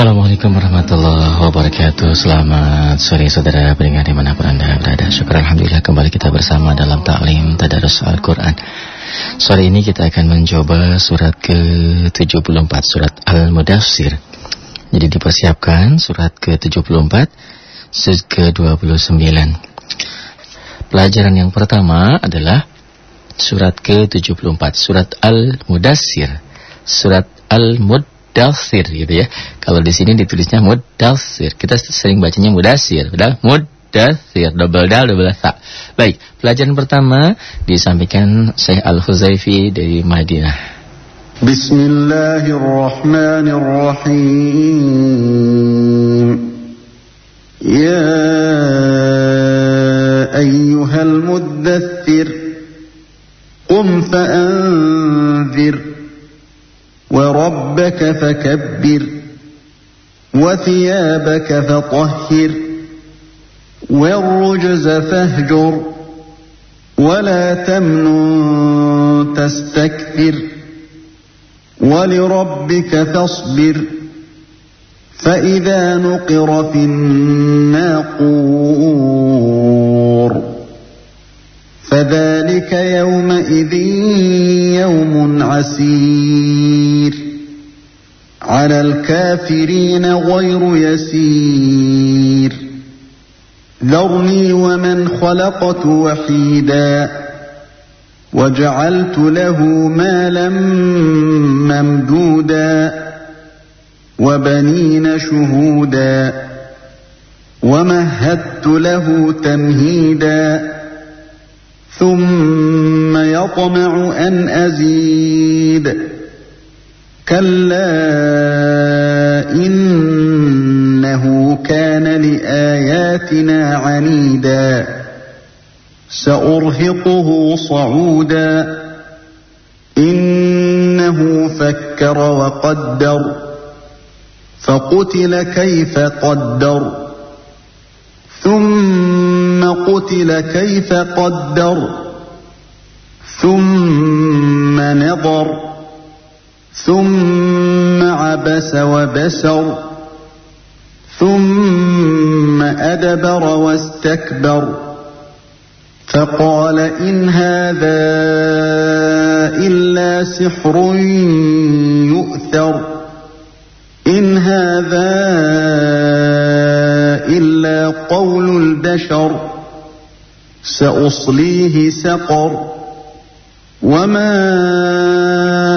Assalamualaikum warahmatullahi wabarakatuh. Selamat sore saudara pendengar di mana pun anda berada. Syukur Alhamdulillah kembali kita bersama dalam taklim Tadarus Al-Quran. Sore ini kita akan mencoba surat ke-74 Surat Al-Mudassir. Jadi dipersiapkan surat ke-74 Surat ke-29. Pelajaran yang pertama adalah Surat ke-74 Surat Al-Mudassir. Surat Al-Mudassir mudasir gitu ya. Kalau di sini ditulisnya mudasir. Kita sering bacanya mudasir, udah mudasir double dal double sa. Baik, pelajaran pertama disampaikan Syekh Al-Huzaifi dari Madinah. Bismillahirrahmanirrahim. Ya ayyuhal mudathir qum fa'anzir وربك فكبر وثيابك فطهر والرجز فاهجر ولا تمنن تستكثر ولربك فاصبر فإذا نقر في الناقور فذلك يومئذ يوم عسير على الكافرين غير يسير. ذرني ومن خلقت وحيدا وجعلت له مالا ممدودا وبنين شهودا ومهدت له تمهيدا. ثم يطمع أن أزيد. كلا إنه كان لآياتنا عنيدا سأرهقه صعودا إنه فكر وقدر فقتل كيف قدر ثم قتل كيف قدر ثم نظر ثم عبس وبسر ثم أدبر واستكبر. فقال إن هذا إلا سحر يؤثر إن هذا إلا قول البشر سأصليه سقر. وما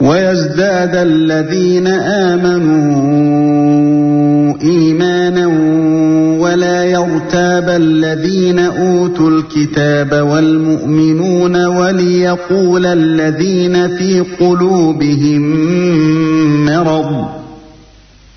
ويزداد الذين آمنوا إيمانا ولا يرتاب الذين أوتوا الكتاب والمؤمنون وليقول الذين في قلوبهم مرض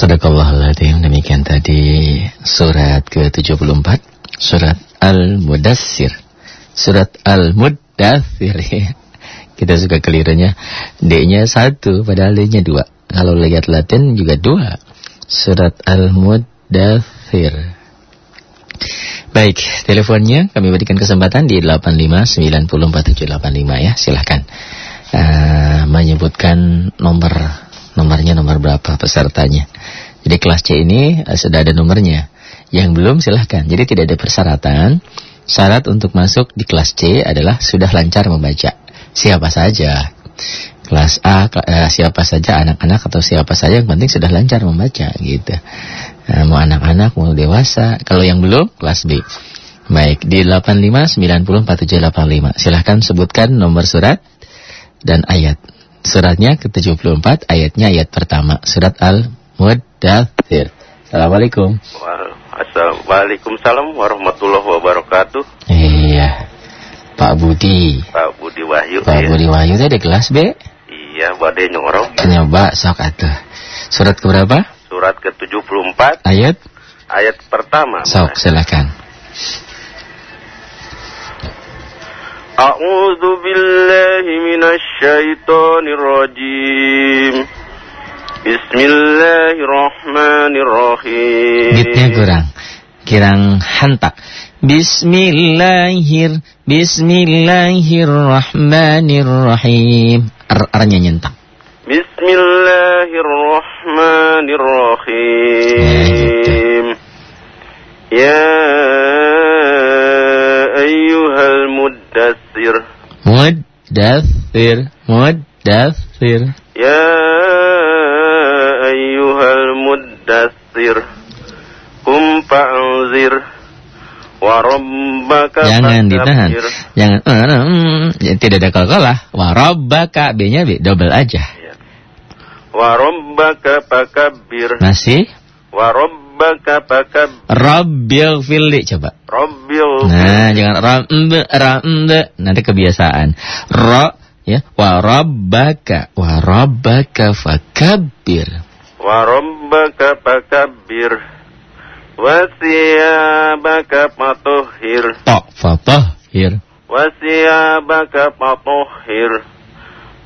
Sadaqallahul Demikian tadi surat ke-74 Surat Al-Mudassir Surat Al-Mudassir kita suka kelirunya D-nya satu padahal D-nya dua. Kalau lihat Latin juga dua. Surat Al-Muddathir. Baik, teleponnya kami berikan kesempatan di 859404785 ya, silahkan uh, menyebutkan nomor nomornya nomor berapa pesertanya. Jadi kelas C ini uh, sudah ada nomornya. Yang belum silahkan. Jadi tidak ada persyaratan. Syarat untuk masuk di kelas C adalah sudah lancar membaca. Siapa saja. Kelas A uh, siapa saja anak-anak atau siapa saja yang penting sudah lancar membaca gitu. Nah, mau anak-anak, mau dewasa. Kalau yang belum, kelas B. Baik, di 85904785. Silahkan sebutkan nomor surat dan ayat. Suratnya ke-74, ayatnya ayat pertama. Surat Al-Muddathir. Assalamualaikum. Waalaikumsalam warahmatullahi wabarakatuh. Iya. Pak Budi. Pak Budi Wahyu. Pak ya. Budi Wahyu tadi kelas B. Iya, badai nyorong. Nyoba sok atuh. Surat keberapa? Surat ke-74 Ayat? ayat pertama. Sok, silakan. Minasy syaithanir rajim. Bismillahirrahmanirrahim. Beatnya kurang. Kirang hantak. Bismillahir, Bismillahirrahmanirrahim. R-nya nyentak. Bismillahirrahmanirrahim. Ya ayyuhal muddatsir. Muddathir, muddathir. Ya ayyuhal muddatsir. Kum fa'anzir. Wa rabbaka Jangan ditahan. Jangan mm, ya, tidak ada kalah. Warabbaka B-nya B, double aja. Wa rabbaka fakabbir. Masih? Wa rabbaka fakabbir. Rabbil fili coba. Rabbil Nah, jangan rambe rambe nanti kebiasaan. Ra ya, wa rabbaka wa rabbaka fakabbir. wa rabbaka fakabbir. Wa siyabaka fatuhhir. Ta fatahhir. Wa siyabaka fatuhhir.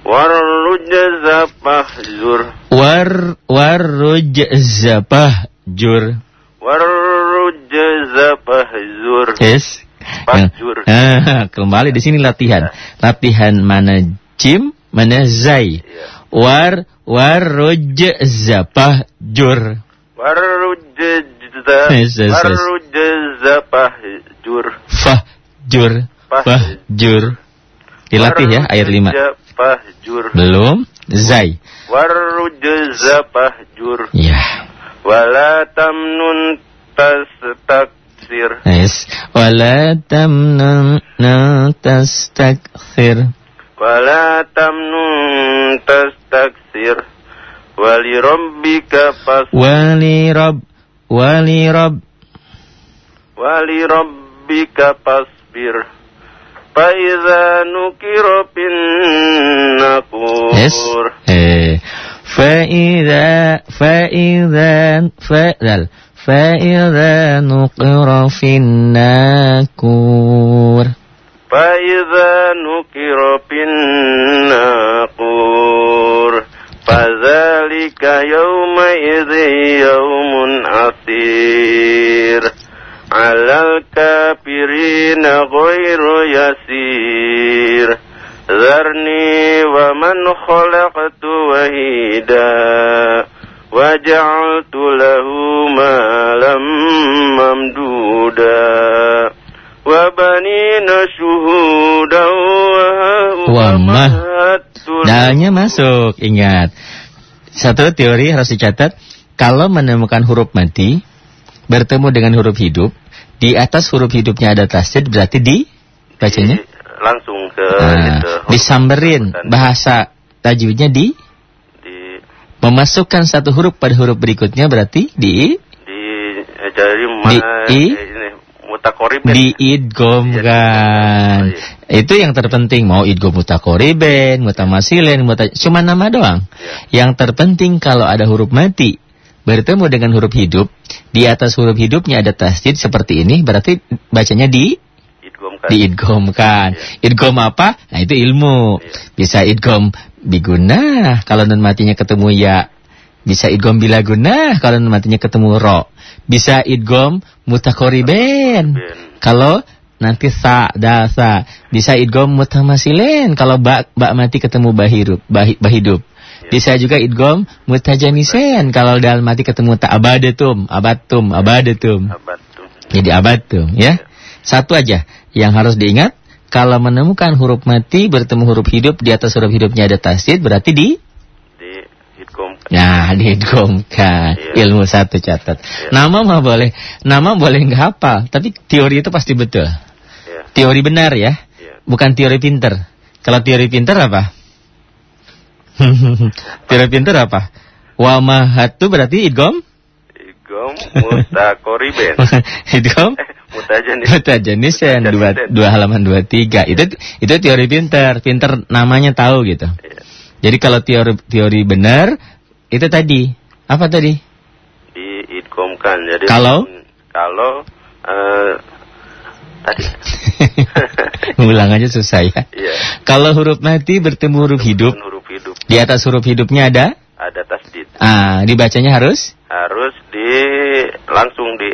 Warrujza fahzur. War warrujza jur. Warrujza fahzur. Yes. Fahjur. Ah, kembali di sini latihan. Latihan mana jim, mana zai. Iya. War warrujza jur. Warrujza Yes, yes, yes. Warrujza fahjur. Fahjur. Fahjur. Dilatih ya ayat 5. Warrujza Fahjur. Belum. Zai. Warrujza fahjur. Ya. Wala tamnun tastaksir. Yes. Wala tamnun tastakthir. Wala tamnun tastaksir. Wali rabbika fas. Wali rabb. Wali rabb. Wali rabbika fasbir. Faiza nukira fin nakur. Yes. Eh. فإذا فإذا فإذا فإذا نقر في الناكور فإذا نكر في الناقور فذلك يومئذ يوم عسير. على الكافرين غير يسير. ذرني ومن خلقت وهيدا وجعلت له مالا ممدودا وبنين شهودا Wamah. ومهدت Dalnya masuk, ingat. Satu teori harus dicatat, kalau menemukan huruf mati, bertemu dengan huruf hidup, di atas huruf hidupnya ada tasdid, berarti di, bacanya? Langsung ke Nah, itu, disamberin, bahasa tajwidnya di, di memasukkan satu huruf pada huruf berikutnya, berarti di, di eh, jadi ma, Di- i- eh, ini mutakorib diidgomkan. Itu yang terpenting, mau idgom mutakoriben, mutamasilin, muta, cuma nama doang. Yang terpenting kalau ada huruf mati, bertemu dengan huruf hidup, di atas huruf hidupnya ada tasjid seperti ini, berarti bacanya di, Diidgomkan. diidgomkan. Idgom apa? Nah itu ilmu. Bisa idgom biguna kalau nun matinya ketemu ya. Bisa idgom bila guna kalau nun matinya ketemu ro. Bisa idgom mutakoriben. Ben. Kalau nanti sa dasa. Bisa idgom mutamasilen kalau ba, ba mati ketemu bahirup, bahi, bahidup. Bisa juga idgom mutajanisen kalau dal mati ketemu tak abadatum, abatum, abadatum. Abatum. Jadi abatum ya. Satu aja yang harus diingat kalau menemukan huruf mati bertemu huruf hidup di atas huruf hidupnya ada tasdid berarti di Diidgomkan. Nah, diidgomkan. Iya. Ilmu satu catat. Nama mah boleh, nama boleh nggak hafal, tapi teori itu pasti betul. Ya. Teori benar ya, Ya. bukan teori pinter. Kalau teori pinter apa? teori pinter apa? Wamahatu berarti idgom? Idgom mutakoriben. idgom? Mutajanis. Mutajanisen dua, dua halaman dua tiga itu itu teori pinter pinter namanya tahu gitu Iya. jadi kalau teori teori benar itu tadi apa tadi Diidgomkan. Jadi Kalau? kalau eh tadi. ngulang aja susah ya Iya. kalau huruf mati bertemu huruf hidup Huruf hidup di atas huruf hidupnya ada ada tasdid. ah dibacanya harus Harus di langsung di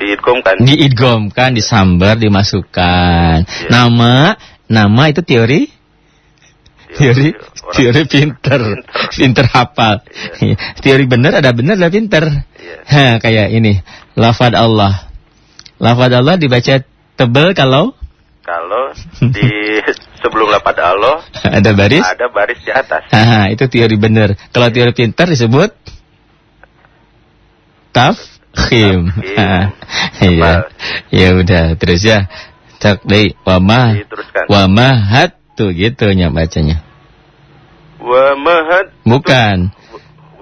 diidgomkan. diidgomkan disambar dimasukkan. Iya. nama nama itu teori? Teori orang- teori pinter. Pinter. Hafal. Teori benar ada benar ada pinter. Iya. ha kayak ini. Lafad Allah. Lafad Allah dibaca tebel kalau? Kalau di sebelum lapad Allah ada baris? ada baris di atas. ha itu teori benar. Kalau teori pinter disebut tafkhim Tafkhim. Ha, iya ya udah terus ya takdai wamah Diteruskan. wamahat tuh gitu nya bacanya Wa mahat Bukan.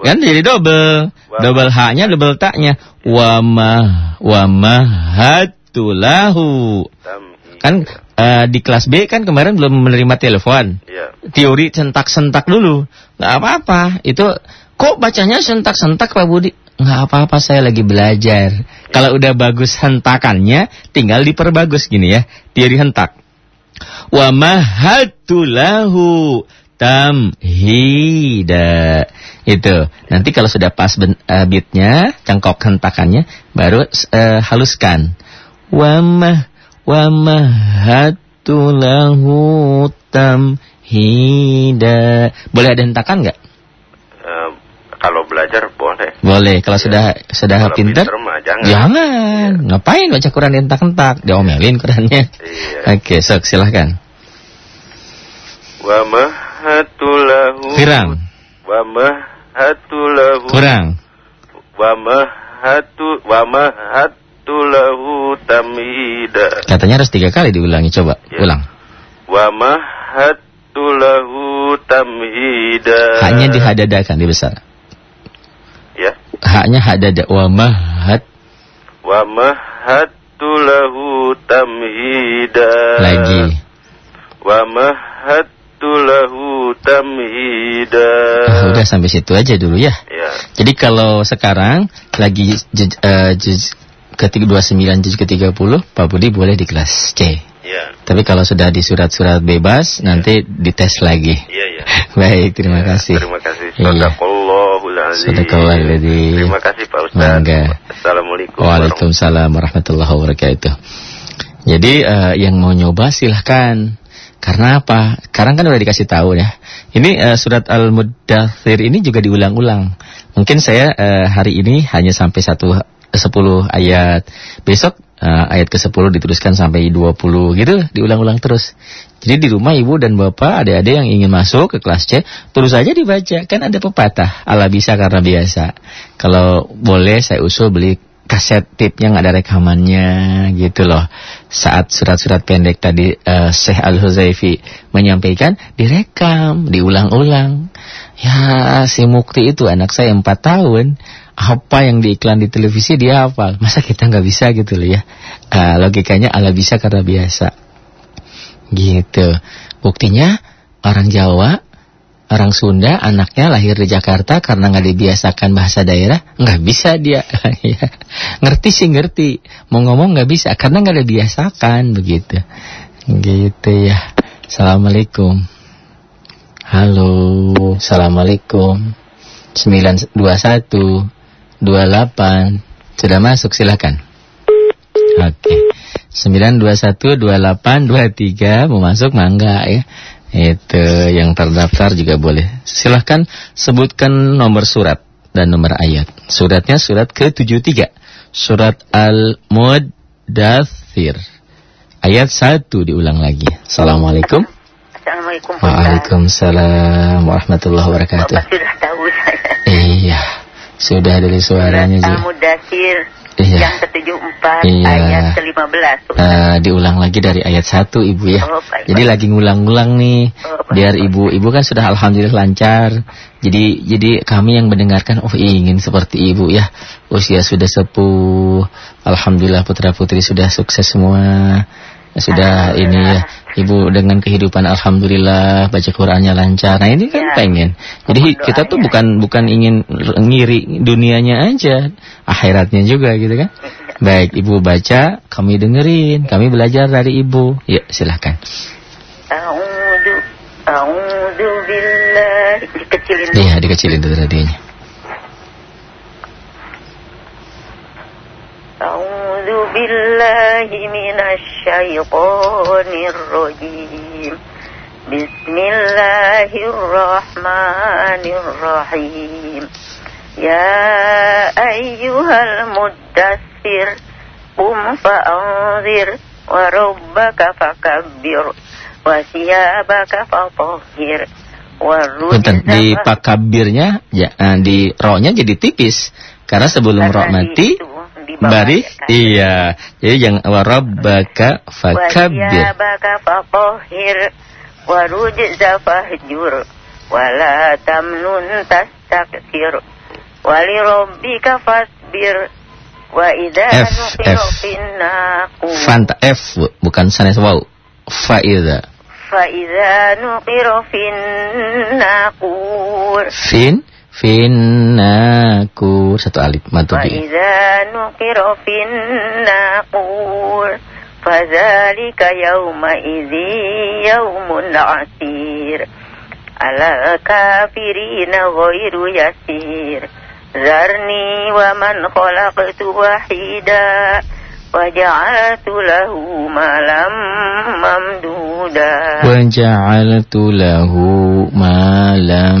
Kan jadi double. Double haknya double taknya. Wa ma wa mahatulahu. tamhi. Kan eh, di kelas B kan kemarin belum menerima telepon. Iya. Teori sentak-sentak dulu. Nggak apa-apa. Itu kok bacanya sentak-sentak Pak Budi? Nggak apa-apa saya lagi belajar. Kalau udah bagus hentakannya tinggal diperbagus gini ya. Teori hentak. Wa mahatulahu tamhida. Itu. Nanti kalau sudah pas ben, eh, beatnya, cengkok hentakannya, baru eh, haluskan. Wa mah wa mahatulahu tamhida. Boleh ada hentakan nggak? Kalau belajar boleh. Boleh. Kalau sudah sudah Kalau pinter, pinter mah jangan. jangan. Ngapain baca Quran hentak-hentak? Diomelin Qurannya. Iya. Oke, sok silahkan. Wa mahatulahu. Kurang, Wa mahatulahu. kurang. Wa mahatu wa mahatulahu tamhida. Katanya harus tiga kali diulangi. Coba, Ya. ulang. Wa mahatulahu tamhida. Haknya dihadadakan, dibesar. Ya. Haknya hadada. Wa mahat. Wa mahatulahu tamhida. Lagi. Wa mahatulahu tamhida. Ah, udah sampai situ aja dulu ya. Ya. Jadi kalau sekarang lagi juz, eh, juz ketiga 29 juz ke-30, Pak Budi boleh di kelas C. Ya. Tapi kalau sudah di surat-surat bebas, nanti dites lagi. Iya, iya. Baik, terima Ya, kasih. Terima kasih. Iya. Azim. Terima kasih Pak Ustaz. Mangga. Assalamualaikum. Waalaikumsalam warahmatullahi wabarakatuh. Jadi eh, yang mau nyoba silahkan. Karena apa? Sekarang kan udah dikasih tahu ya. Ini eh, surat Al-Muddathir ini juga diulang-ulang. Mungkin saya eh, hari ini hanya sampai satu sepuluh ayat. Besok eh, ayat ke-10 diteruskan sampai 20 gitu, diulang-ulang terus. Jadi di rumah ibu dan bapak, adik-adik yang ingin masuk ke kelas C, terus saja dibaca. Kan ada pepatah, ala bisa karena biasa. Kalau boleh saya usul beli kaset tipnya nggak ada rekamannya gitu loh. Saat surat-surat pendek tadi eh, Syekh Al-Huzaifi menyampaikan, direkam, diulang-ulang. Ya si Mukti itu anak saya 4 tahun, apa yang diiklan di televisi dia hafal. Masa kita nggak bisa gitu loh ya. Eh, logikanya ala bisa karena biasa. Gitu. Buktinya orang Jawa orang Sunda anaknya lahir di Jakarta karena nggak dibiasakan bahasa daerah nggak bisa dia Ya. ngerti sih ngerti mau ngomong nggak bisa karena nggak dibiasakan begitu gitu ya Assalamualaikum halo Assalamualaikum 921 28 sudah masuk silakan oke 921 28 23 mau masuk mangga ya itu yang terdaftar juga boleh. Silahkan sebutkan nomor surat dan nomor ayat. Suratnya surat ke-73. Surat Al-Muddathir. Ayat 1 diulang lagi. Assalamualaikum. Assalamualaikum. Waalaikumsalam warahmatullahi wabarakatuh. Sudah dari suaranya juga. Al-Mudasir Iya. yang ke-74 Iya. ayat ke-15. Eh, diulang lagi dari ayat 1 Ibu ya. Oh, baik, Jadi baik. lagi ngulang-ngulang nih. Oh, baik, Biar baik. Ibu Ibu kan sudah alhamdulillah lancar. Jadi jadi kami yang mendengarkan oh ingin seperti Ibu ya. Usia sudah sepuh. Alhamdulillah putra-putri sudah sukses semua. Sudah ini ya. Ibu dengan kehidupan alhamdulillah baca Qur'annya lancar. Nah, ini kan Ya. pengen. Jadi kita tuh bukan bukan ingin ngiri dunianya aja, akhiratnya juga gitu kan. Baik, Ibu baca, kami dengerin, kami belajar dari Ibu. Ya, silahkan. A'udhu A'udhu billahi Dikecilin. Iya, dikecilin radionya. A'udhu billahi minasyaitonir rajim Bismillahirrahmanirrahim Ya ayyuhal muddassir Qum fa'anzir Wa rabbaka fakabbir Wa siyabaka fatahhir Wa Punten, di rujza pakabirnya ya, eh, di ro-nya jadi tipis. Karena sebelum ro Karena mati di itu, Barik iya. Jadi yang warabaka fakabir. Warabaka fakohir. warujza fahjur wala tamnun tastakthir wali rabbika fasbir wa idza F. finnaqu. Fanta F bukan sanes wow. Faida. Faida nuqira finnaqur. Fin? finnakur satu alif matu bi. وإذا نقر في الناقور فذلك يومئذ يوم عسير على الكافرين غير يسير ذرني ومن خلقت وحيدا وجعلت له مالا ممدودا Waja'altu lahu malam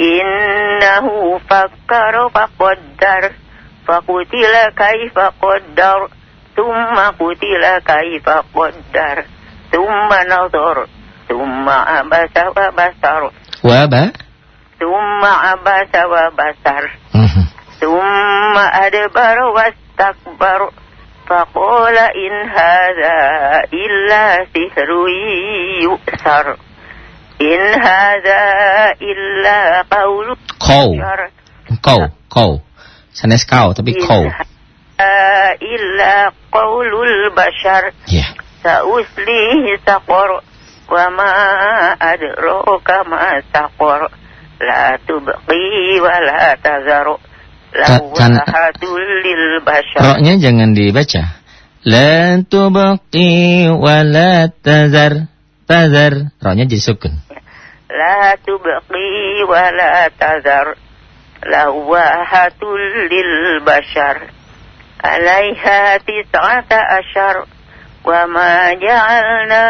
إنه فكر فقدر فقتل كيف قدر ثم قتل كيف قدر ثم نظر ثم عبس وبصر Waba. ثم عبس وبصر Mhm. ثم أدبر واستكبر فقال إن هذا إلا سحر يؤثر In hadza illa qaulu Kau Kau Kau Sanes kau tapi kau Illa qaulul bashar yeah. Sauslihi saqor Wa ma adroka ma saqor La tubqi wa la tazaru Lawahatul lil bashar Roknya jangan dibaca. La tubqi wa la tazar Tazar. Ro-nya jadi sukun. لا تبقي ولا تذر لواحة للبشر عليها تسعة أشر وما جعلنا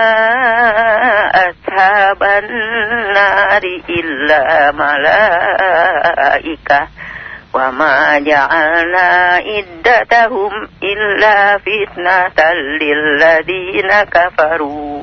أصحاب النار إلا ملائكة وما جعلنا عدتهم إلا فتنة للذين كفروا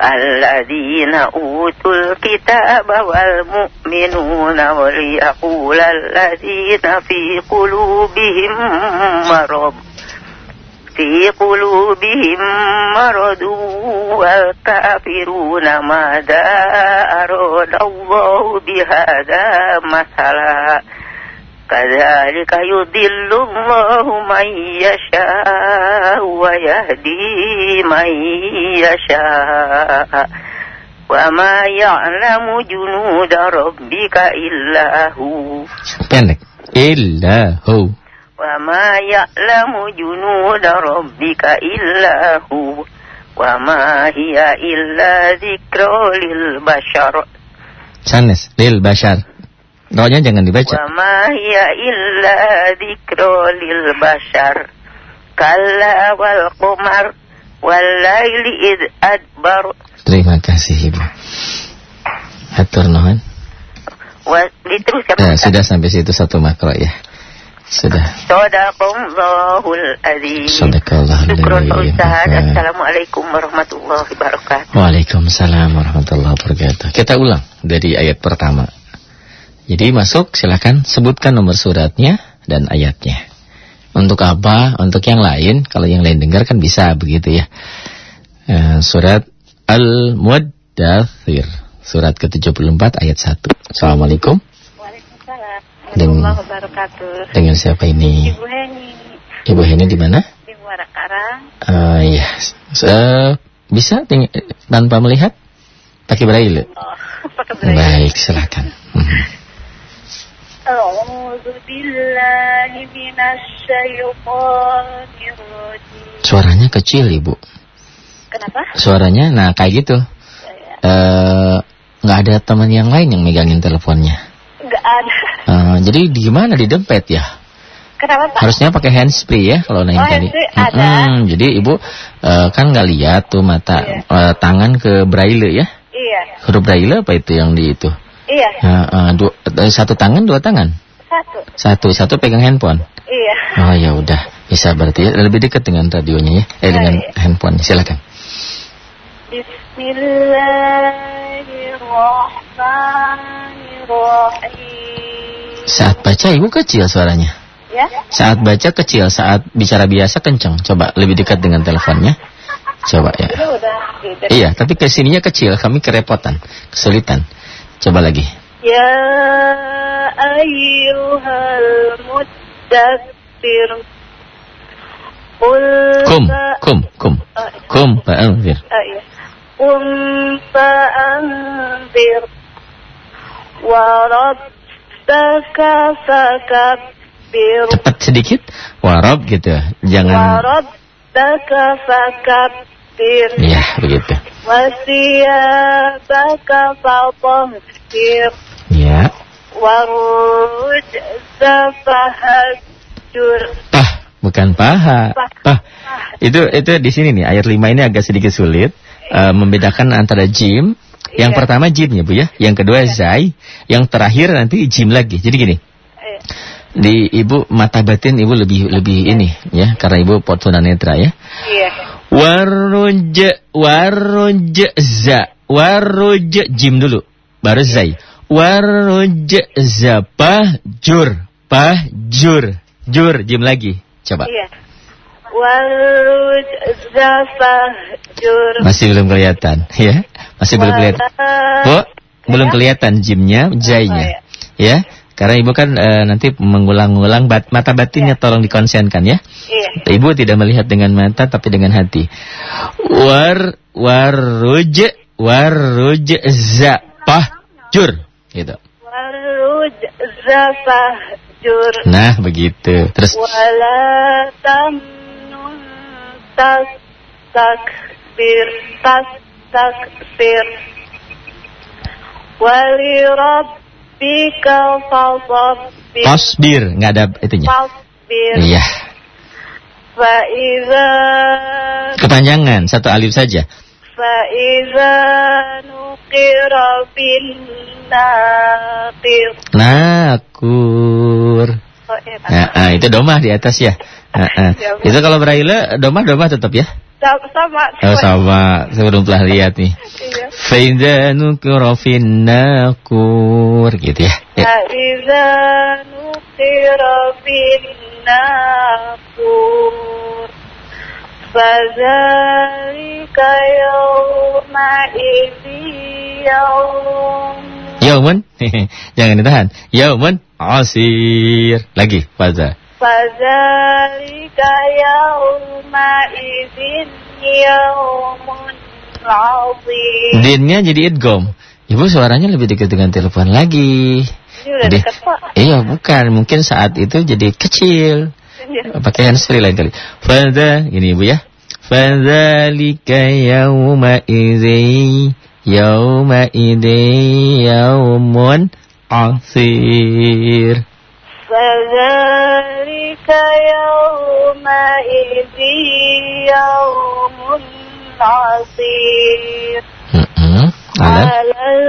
الذين أوتوا الكتاب والمؤمنون وليقول الذين في قلوبهم مرض. في قلوبهم مرض. والكافرون ماذا أراد الله بهذا مثلا. كذلك يضل الله من يشاء ويهدي من يشاء وما يعلم جنود ربك إلا هو Pendek. Illahu. وما يعلم جنود ربك إلا هو وما هي إلا ذكرى للبشر Sanes. Lil bashar. Doanya jangan dibaca. Wa ma hiya illa dzikra lil bashar. Kalla wal qamar wal laili id adbar. Terima kasih Ibu. Hatur nuhun. Nah, sudah sampai situ satu makro ya. Sudah. Sadaqallahul azim. Sadaqallahul azim. Assalamualaikum warahmatullahi wabarakatuh. Waalaikumsalam warahmatullahi wabarakatuh. Kita ulang dari ayat pertama. Jadi masuk silakan sebutkan nomor suratnya dan ayatnya. Untuk apa? Untuk yang lain, kalau yang lain dengar kan bisa begitu ya. Eh, surat Al-Muddathir, surat ke-74 ayat 1. Assalamualaikum. Waalaikumsalam Dengan-. Dengan siapa ini? Ibu Heni Ibu Heni di mana? di Muara Karang. Eh, iya. Eh, bisa tanpa melihat? Pakai braille. Oh, pakai braille. Baik, silakan. Mhm. A'udzu billahi minasy syaithanir rajim. Suaranya kecil, Ibu. Kenapa? Suaranya, nah kayak gitu. Eh, nggak ada teman yang lain yang megangin teleponnya. Enggak ada. Eh, jadi di gimana di dompet ya? Kenapa, Pak? Harusnya pakai handsfree ya kalau lain Oh, handsfree ada. Mm-mm, jadi Ibu eh, kan nggak lihat tuh mata Iya. tangan ke braille ya? Iya. Huruf braille apa itu yang di itu? Iya, Nah, eh, dua- eh, satu tangan, dua tangan. satu. Satu, satu pegang handphone. Iya. Oh ya udah, bisa berarti ya. lebih dekat dengan radionya ya, eh Oh, dengan iya. handphone. Silakan. Bismillahirrahmanirrahim. Saat baca ibu kecil suaranya. Ya? Saat baca kecil, saat bicara biasa kencang. Coba lebih dekat dengan teleponnya. Coba ya. Udah. Iya, tapi ke sininya kecil, kami kerepotan, kesulitan. Coba lagi. Ya ayyuhal muddatsir Qul Kum, kum, kum, kum, fa'anzir. ah, iya. Fa'anzir Wa rabbaka fakabbir Cepat sedikit, warab gitu. Jangan. rabbaka fakabbir Iya, begitu. Wa siyabaka fatahhir Ya. Wa rujza fahajur Pah, bukan paha. Pah. Pah. Itu itu di sini nih ayat 5 ini agak sedikit sulit eh, membedakan antara jim. Yang Iya. pertama jim ya Bu ya, yang kedua zai, yang terakhir nanti jim lagi. Jadi gini, di Ibu mata batin Ibu lebih lebih ini ya, karena Ibu pot tunanetra ya. Iya Waruj waruj za. Waruj jim dulu baru zai. Waruj za pahjur pahjur jur. Jim lagi coba. Iya. Masih belum kelihatan ya? Masih belum kelihatan. Bu belum kelihatan jimnya jainya ya karena ibu kan eh, nanti mengulang-ulang bat, mata batinnya tolong dikonsenkan ya Iya Ibu tidak melihat dengan mata tapi dengan hati. War waruj waruj za pahjur gitu. Warujza fahjur Nah, begitu. Terus Wala tamnun tas takbir tas takbir Wali rabbika fasab Fasbir. Nggak ada itunya. Fasbir. Iya. Faiza Kepanjangan, satu alif saja. Faiza nukira bin naqir. Nakur. Oh, eh, Nah, ah, itu domah di atas ya. Ah, ah. Ya. Itu kalau braille domah domah tetap ya. Sama sama. Oh, sama. Saya belum pernah lihat nih. Iya. Faida nukira fin nakur gitu ya. ya. Faiza nukira bin naqur. Fadzalika yawma idzi yawm Yaumun. Jangan ditahan. Yaumun asir. Lagi. Fadzalika yawma idzin yawmun azim. Dinnya jadi idgom. Ibu suaranya lebih dekat dengan telepon lagi. Pak. Iya, bukan. Mungkin saat itu jadi kecil. Iya. Pakai handsfree lain kali. Fadha, ini Ibu ya. Fadzalika yawma idzi yawma idzi yaumun asir. Fadzalika yawmun asir. Mm-mm. Ala. Alal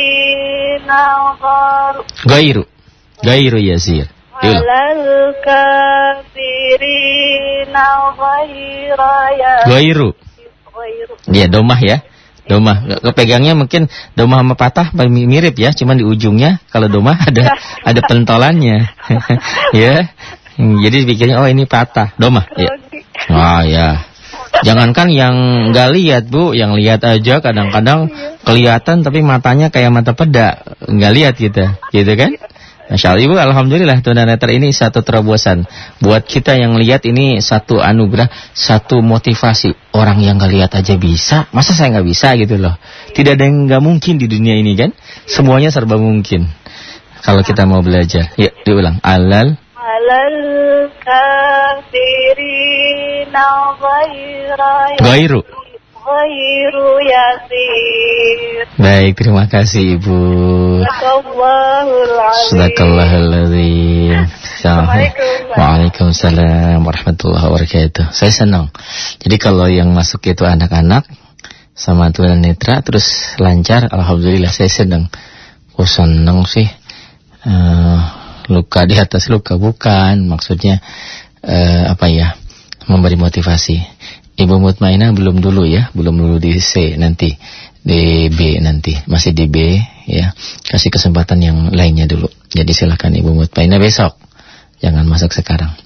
kafirina ghar. Gairu. Gairu yasir. Yuk. Alal kafirina ghaira ya. Domah ya. Domah. Kepegangnya mungkin domah sama patah mi- mirip ya, cuman di ujungnya kalau domah ada ada pentolannya. ya. Jadi pikirnya oh ini patah, domah. Ya. Wah ya. Jangankan yang nggak lihat bu, yang lihat aja kadang-kadang kelihatan tapi matanya kayak mata peda, nggak lihat kita, gitu kan? Masya Allah ibu, alhamdulillah tunanetra ini satu terobosan buat kita yang lihat ini satu anugerah, satu motivasi orang yang nggak lihat aja bisa, masa saya nggak bisa gitu loh? Tidak ada yang nggak mungkin di dunia ini kan? Semuanya serba mungkin kalau kita mau belajar. Ya diulang, alal Alal ya. Gairu. Yasir. Baik, terima kasih ibu. Sadaqallahul Assalamualaikum. Waalaikumsalam warahmatullahi wabarakatuh. Saya senang. Jadi kalau yang masuk itu anak-anak sama tunanetra terus lancar, alhamdulillah saya senang. Oh senang sih. Eh, luka di atas luka bukan, maksudnya eh, apa ya? Memberi motivasi. Ibu Mutmainah belum dulu ya, belum dulu di C nanti di B nanti masih di B ya. Kasih kesempatan yang lainnya dulu. Jadi silakan Ibu Mutmainah besok. Jangan masuk sekarang.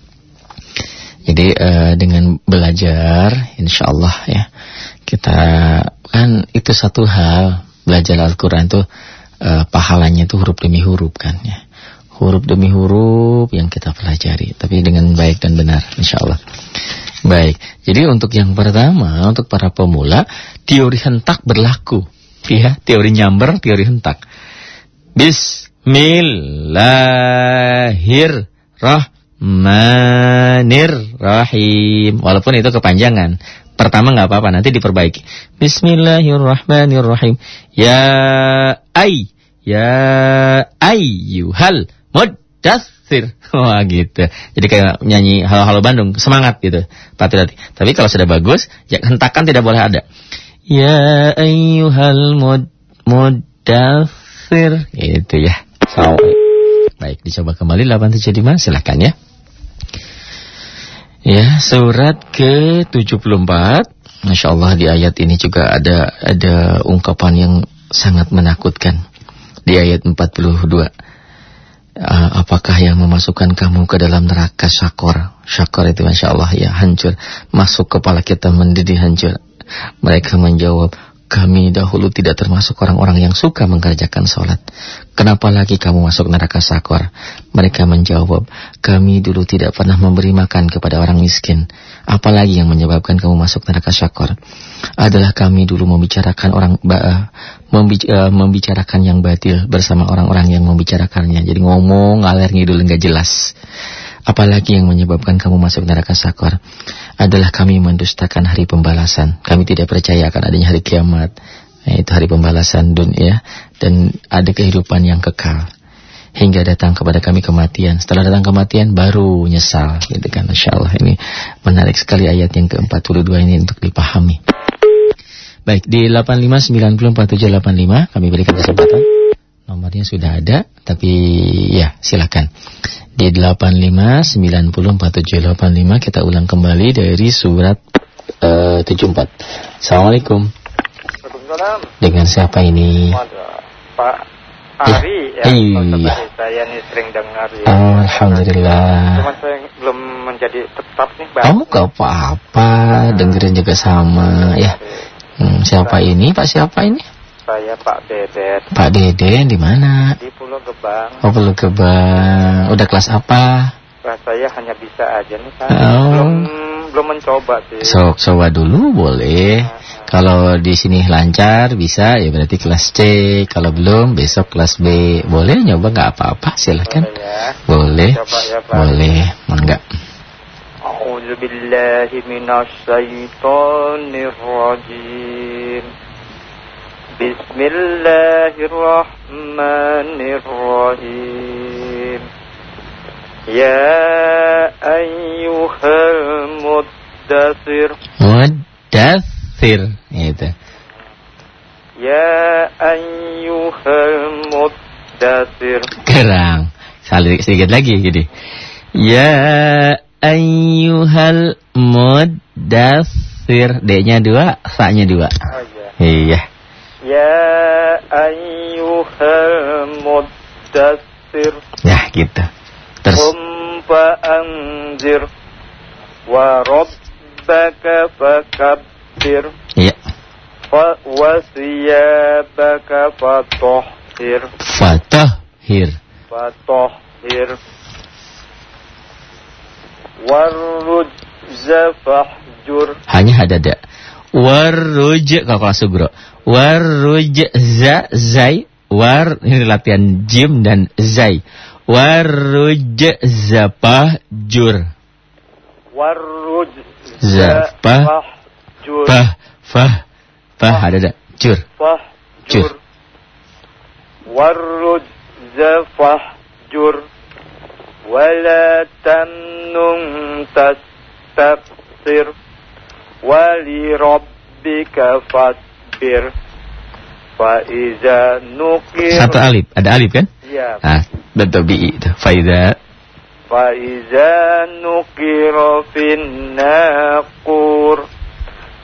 Jadi eh, dengan belajar insya Allah ya kita kan itu satu hal belajar Al-Quran tuh eh, pahalanya tuh huruf demi huruf kan ya. Huruf demi huruf yang kita pelajari. Tapi dengan baik dan benar insya Allah baik. Jadi untuk yang pertama untuk para pemula teori hentak berlaku. Ya teori nyamber teori hentak. Bismillahirrahmanirrahim. Walaupun itu kepanjangan. Pertama nggak apa-apa nanti diperbaiki. Bismillahirrahmanirrahim. Ya ay ya ayyuhal mudassir wah gitu. Jadi kayak nyanyi halo-halo Bandung semangat gitu. Hati-hati tapi kalau sudah bagus ya hentakan tidak boleh ada. Ya ayyuhal mud mudassir itu ya. So, baik dicoba kembali 875 silahkan ya. Ya surat ke 74 Masya Allah di ayat ini juga ada ada ungkapan yang sangat menakutkan. Di ayat 42 Ah, apakah yang memasukkan kamu ke dalam neraka syakor? Syakor itu Masya Allah ya hancur. Masuk kepala kita mendidih hancur. Mereka menjawab kami dahulu tidak termasuk orang-orang yang suka mengerjakan sholat. Kenapa lagi kamu masuk neraka syakor? Mereka menjawab kami dulu tidak pernah memberi makan kepada orang miskin apalagi yang menyebabkan kamu masuk neraka syakor adalah kami dulu membicarakan orang eh, membicarakan yang batil bersama orang-orang yang membicarakannya. Jadi ngomong ngalir ngidul nggak jelas. Apalagi yang menyebabkan kamu masuk neraka sakor adalah kami mendustakan hari pembalasan. Kami tidak percaya akan adanya hari kiamat. Nah, itu hari pembalasan dunia dan ada kehidupan yang kekal. Hingga datang kepada kami kematian. Setelah datang kematian baru nyesal gitu kan. Masya Allah ini menarik sekali ayat yang ke-42 ini untuk dipahami. Baik, di 85904785 kami berikan kesempatan. Nomornya sudah ada, tapi ya silakan. Di 85904785 kita ulang kembali dari surat eh, 74. Assalamualaikum. Waalaikumsalam. Dengan siapa ini? Pak Ari ya, Iya. Pak. Saya nih sering dengar ya. Alhamdulillah. Cuman saya belum menjadi tetap nih, Bang. Kamu gak apa-apa, dengerin juga sama ya. Hmm, siapa ini? Pak siapa ini? Saya Pak Dedet Pak Deden di mana? di Pulau Gebang. Oh, Pulau Gebang. Udah kelas apa? Saya hanya bisa aja nih, Pak. Oh. Belum belum mencoba sih. Sok coba dulu boleh. Kalau di sini lancar bisa ya berarti kelas C. Kalau belum besok kelas B. Boleh nyoba nggak apa-apa silakan. Boleh ya. Boleh. Coba ya, Pak. Boleh. Mangga. أعوذ بالله من الشيطان الرجيم بسم الله الرحمن الرحيم يا أيها المدثر Sir itu. Ya ayyuhal muddatsir. Kurang. Sedikit lagi jadi. Ya ayyuhal mutasir D-nya dua, sa-nya dua. Oh, Ya Iya. Ya ayyuhal mutasir Ya gitu. Terus. Qum anzir wa rabbaka fakab فكبر Iya. ف- وثيابك فطهر Fatahhir. فطهر والرجز فاهجر Hanya hadada. Waruj kalau kelas sugro. Waruj za zai war ini latihan jim dan zai. Waruj zapah jur. والرجز Za- pa- فاهجر Pah fah pah hadada jur. فاهجر والرجز فاهجر ولا تمنن تستكثر ولربك فاصبر فإذا نقر Satu alif, ada alif kan? Ya, Ah, dan tabi'i itu. Faida فإذا نقر في الناقور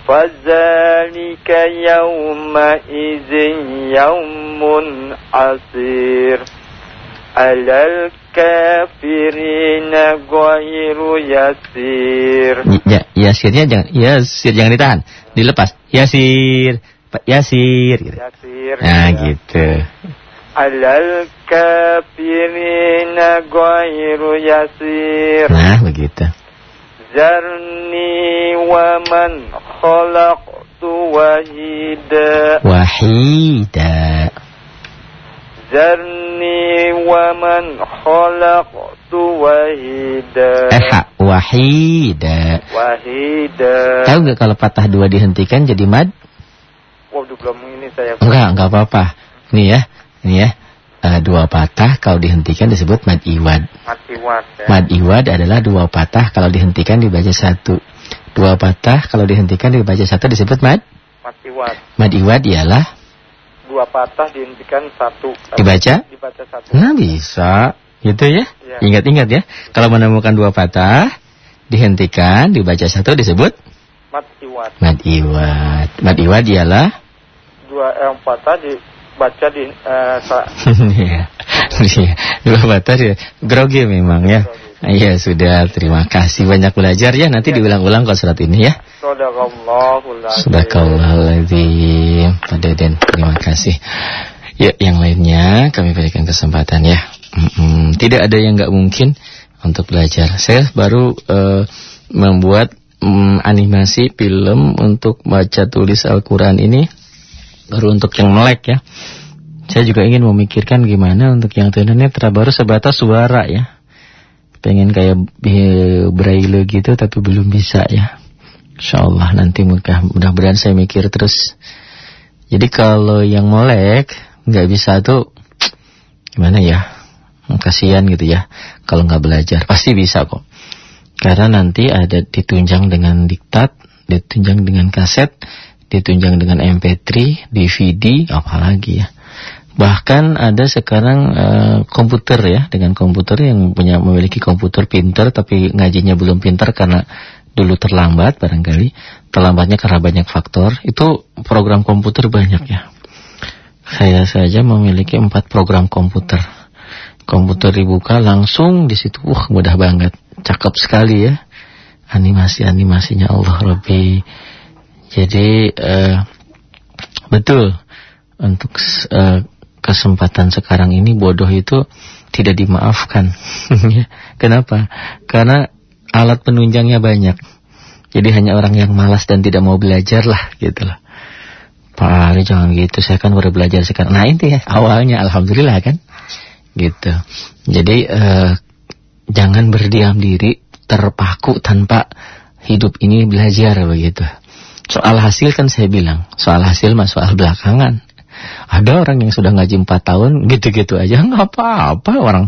فذلك يومئذ يوم عسير على الكافرين غير يسير ya, yasirnya jangan yasir jangan ditahan, dilepas. Yasir, Pak Yasir gitu. يسير Nah, ya. gitu. على الكافرين غير يسير Nah, begitu. ذرني ومن خلقت وحيدا Wahida. ذرني ومن خلقت وحيدا Eh, ha, wahida. وحيدا Tahu nggak kalau patah dua dihentikan jadi mad? Waduh belum ini saya Enggak, enggak apa-apa. Ini ya, ini ya. Eh, dua patah kalau dihentikan disebut mad iwad. mati wat ya. Mad iwad adalah dua patah kalau dihentikan dibaca satu. Dua patah kalau dihentikan dibaca satu disebut mad. Mati wat. Mad iwad ialah Dua patah dihentikan satu. Dibaca? Dibaca satu. Nah bisa, gitu ya. Iya. Ingat-ingat ya. Kalau menemukan dua patah, dihentikan, dibaca satu disebut Mati wat. mad iwad. Mad iwad ialah Dua yang patah di eh, sa- Iya, Iya. dua patah dia grogi memang ya. Iya sudah, terima kasih. Banyak belajar ya. Nanti diulang-ulang kalau surat ini ya. Sadaqallahuladzim Pak Deden, terima kasih. Ya, yang lainnya kami berikan kesempatan ya. Mm-mm, Tidak ada yang nggak mungkin untuk belajar. Saya baru eh, membuat mm, animasi film untuk baca tulis Al-Quran ini Baru untuk yang melek ya Saya juga ingin memikirkan gimana untuk yang tunanetra Baru sebatas suara ya Pengen kayak eh, braille gitu tapi belum bisa ya Insya Allah nanti mudah mudah-mudahan saya mikir terus. Jadi kalau yang melek nggak bisa tuh gimana ya? Kasihan gitu ya kalau nggak belajar. Pasti bisa kok. Karena nanti ada ditunjang dengan diktat, ditunjang dengan kaset, ditunjang dengan MP3, DVD, apalagi ya. Bahkan ada sekarang eh, komputer ya, dengan komputer yang punya memiliki komputer pinter tapi ngajinya belum pinter karena dulu terlambat barangkali, terlambatnya karena banyak faktor. Itu program komputer banyak ya. Saya saja memiliki empat program komputer. Komputer dibuka langsung di situ, wah mudah banget, cakep sekali ya. Animasi-animasinya Allah Rabbi. Jadi eh, betul untuk eh, kesempatan sekarang ini bodoh itu tidak dimaafkan. Kenapa? Karena alat penunjangnya banyak. Jadi hanya orang yang malas dan tidak mau belajar lah gitu loh. Pak Ali jangan gitu, saya kan baru belajar sekarang. Nah ini ya awalnya alhamdulillah kan. Gitu. Jadi eh, jangan berdiam diri terpaku tanpa hidup ini belajar begitu. Soal hasil kan saya bilang, soal hasil mah soal belakangan. Ada orang yang sudah ngaji 4 tahun gitu-gitu aja nggak apa-apa orang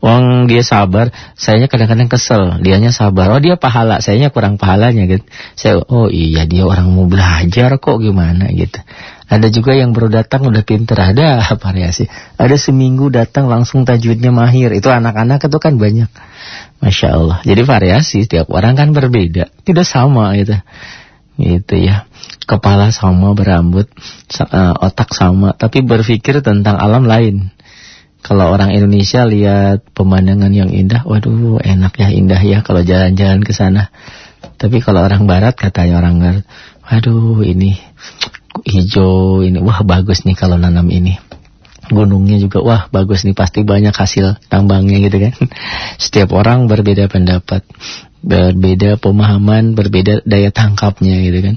orang dia sabar. Sayanya kadang-kadang kesel, dianya sabar. Oh dia pahala, sayanya kurang pahalanya gitu. Saya oh iya dia orang mau belajar kok gimana gitu. Ada juga yang baru datang udah pinter ada variasi. Ada seminggu datang langsung tajwidnya mahir. Itu anak-anak itu kan banyak. Masya Allah. Jadi variasi setiap orang kan berbeda, tidak sama gitu. Gitu ya kepala sama berambut, uh, otak sama, tapi berpikir tentang alam lain. Kalau orang Indonesia lihat pemandangan yang indah, waduh enak ya indah ya kalau jalan-jalan ke sana. Tapi kalau orang Barat katanya orang Barat, waduh ini hijau ini, wah bagus nih kalau nanam ini. Gunungnya juga wah bagus nih pasti banyak hasil tambangnya gitu kan. Setiap orang berbeda pendapat, berbeda pemahaman, berbeda daya tangkapnya gitu kan.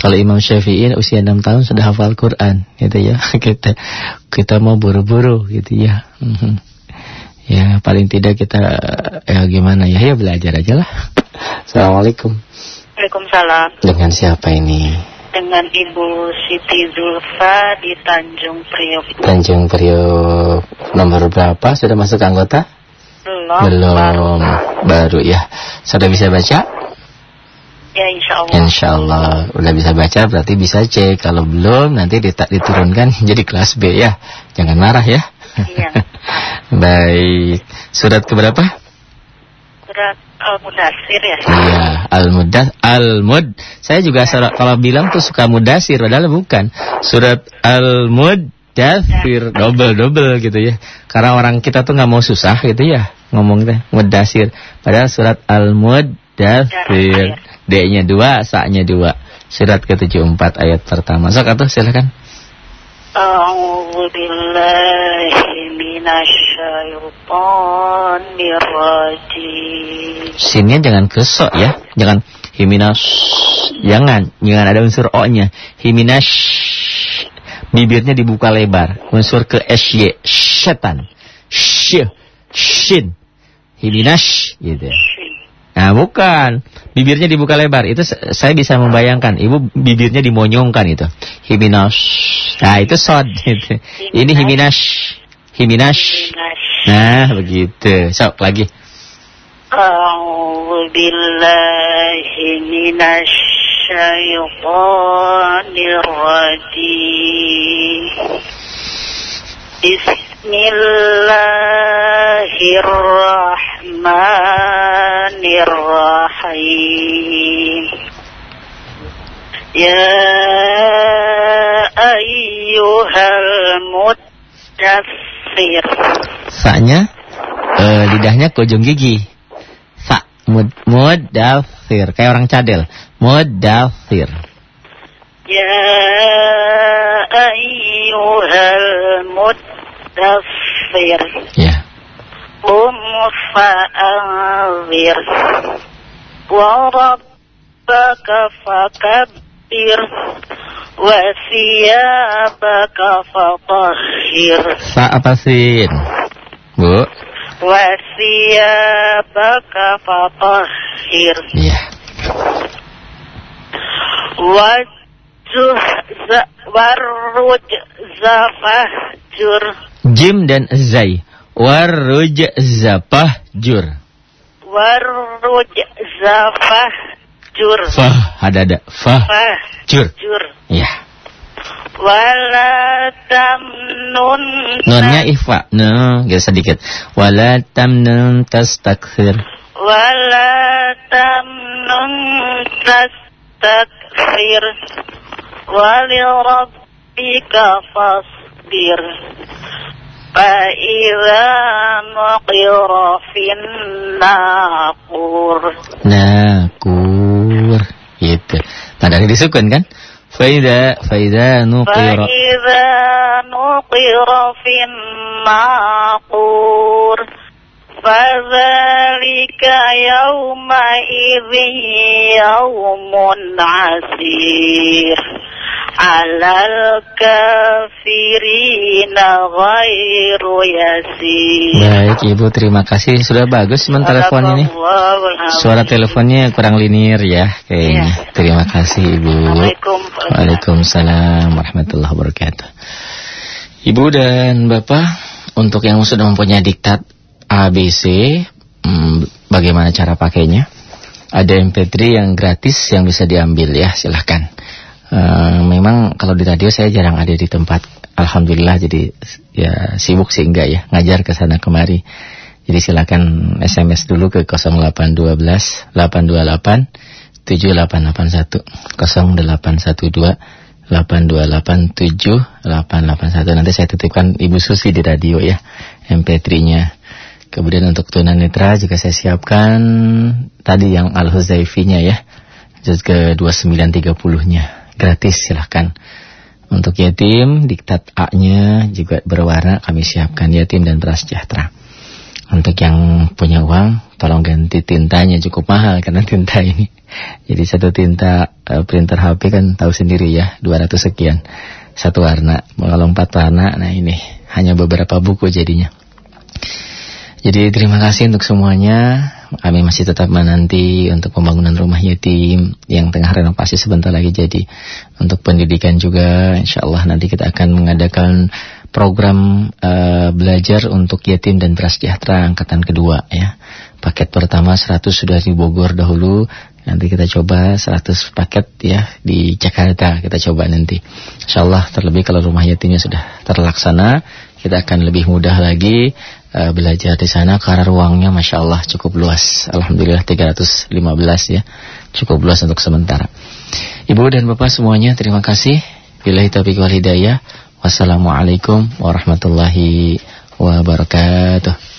Kalau Imam Syafi'i usia 6 tahun sudah hafal Quran, gitu ya. Kita kita mau buru-buru, gitu ya. Mhm. Ya paling tidak kita ya gimana ya, ya belajar aja lah. Assalamualaikum. Waalaikumsalam. Dengan siapa ini? Dengan Ibu Siti Zulfa di Tanjung Priok. Tanjung Priok. Nomor berapa? Sudah masuk anggota? Belum. Belum. Baru. Baru ya. Sudah bisa baca? Ya insya Allah. Insya Allah udah bisa baca berarti bisa cek. Kalau belum nanti diturunkan jadi kelas B ya. Jangan marah ya. Iya. Baik. Surat keberapa? Surat Al-Mudasir ya. Iya, Al-Mudas Al-Mud. Saya juga surat, kalau bilang tuh suka mudasir padahal bukan. Surat Al-Mudasir double-double gitu ya. Karena orang kita tuh nggak mau susah gitu ya ngomongnya mudasir. Padahal surat Al-Mudasir. D-nya dua, sa-nya dua. Surat ke-74 ayat pertama. Sok atuh silakan. A'udzu billahi minasyaitonir rajim. Sinnya jangan ke so ya. Jangan himinas. Jangan, jangan ada unsur o-nya. Himinas. Bibirnya dibuka lebar. Unsur ke sy. Setan. Sy. Shin. Himinas gitu. Nah, bukan. Bibirnya dibuka lebar. Itu saya bisa membayangkan. Ibu bibirnya dimonyongkan itu. Himinas. Nah, itu sod gitu. Ini himinas. Himinas. Nah, begitu. Sok lagi. A'udzu billahi minasyaitonir rajim. Bismillahirrahmanirrahim. Ya ayyuhal muddassir. Sa-nya eh, lidahnya ke ujung gigi. Sa mud mudafir kayak orang cadel. Mudafir. Ya ayyuhal muddassir. Ya. قم فأنذر وربك فكبر وثيابك فطهر Sa apa sin? Bu. وثيابك فطهر Iya. والجهز والرجز فاهجر Jim dan zai. Waruj zapah jur. Waruj zafah jur. Fah ada ada fah Fah jur. jur. Ya. Wala tamnun. Nunnya ifa. No, geser sedikit. Wala tamnun tastakthir. Wala tamnun tastakfir. Wali rabbika fasbir. Fa'idha nuqira fin naqur. Nakur. Gitu. Tanda disukun kan? Faida faida nuqira. فإذا نقر في الناقور فذلك يومئذ يوم عسير على الكافرين غير يسير Baik Ibu, terima kasih. Sudah bagus teman telepon ini. Suara teleponnya kurang linear ya kayaknya. Terima kasih Ibu. Assalamualaikum. Waalaikumsalam warahmatullahi wabarakatuh. Ibu dan Bapak, untuk yang sudah mempunyai diktat ABC, hmm, bagaimana cara pakainya? Ada MP3 yang gratis yang bisa diambil ya, silahkan. Eh, memang kalau di radio saya jarang ada di tempat. Alhamdulillah jadi ya sibuk sih enggak ya, ngajar ke sana kemari. Jadi silakan SMS dulu ke 0812 828 7881 0812 828 7881 nanti saya titipkan Ibu Susi di radio ya MP3-nya. Kemudian untuk tunanetra juga saya siapkan tadi yang Al-Huzaifi-nya ya. Juz ke 2930-nya gratis silahkan. Untuk yatim diktat A-nya juga berwarna kami siapkan yatim dan prasejahtera. Untuk yang punya uang tolong ganti tintanya cukup mahal karena tinta ini. Jadi satu tinta eh, printer HP kan tahu sendiri ya 200 sekian satu warna. Kalau empat warna nah ini hanya beberapa buku jadinya. Jadi terima kasih untuk semuanya. Kami masih tetap menanti untuk pembangunan rumah yatim yang tengah renovasi sebentar lagi jadi. Untuk pendidikan juga insya Allah nanti kita akan mengadakan program eh, belajar untuk yatim dan prasejahtera angkatan kedua ya. Paket pertama 100 sudah di Bogor dahulu. Nanti kita coba 100 paket ya di Jakarta kita coba nanti. Insya Allah terlebih kalau rumah yatimnya sudah terlaksana kita akan lebih mudah lagi uh, belajar di sana karena ruangnya masya Allah cukup luas. Alhamdulillah 315 ya, cukup luas untuk sementara. Ibu dan bapak semuanya terima kasih. Bila taufiq wal hidayah. Wassalamualaikum warahmatullahi wabarakatuh.